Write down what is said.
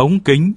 ống kính,